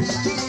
Just keep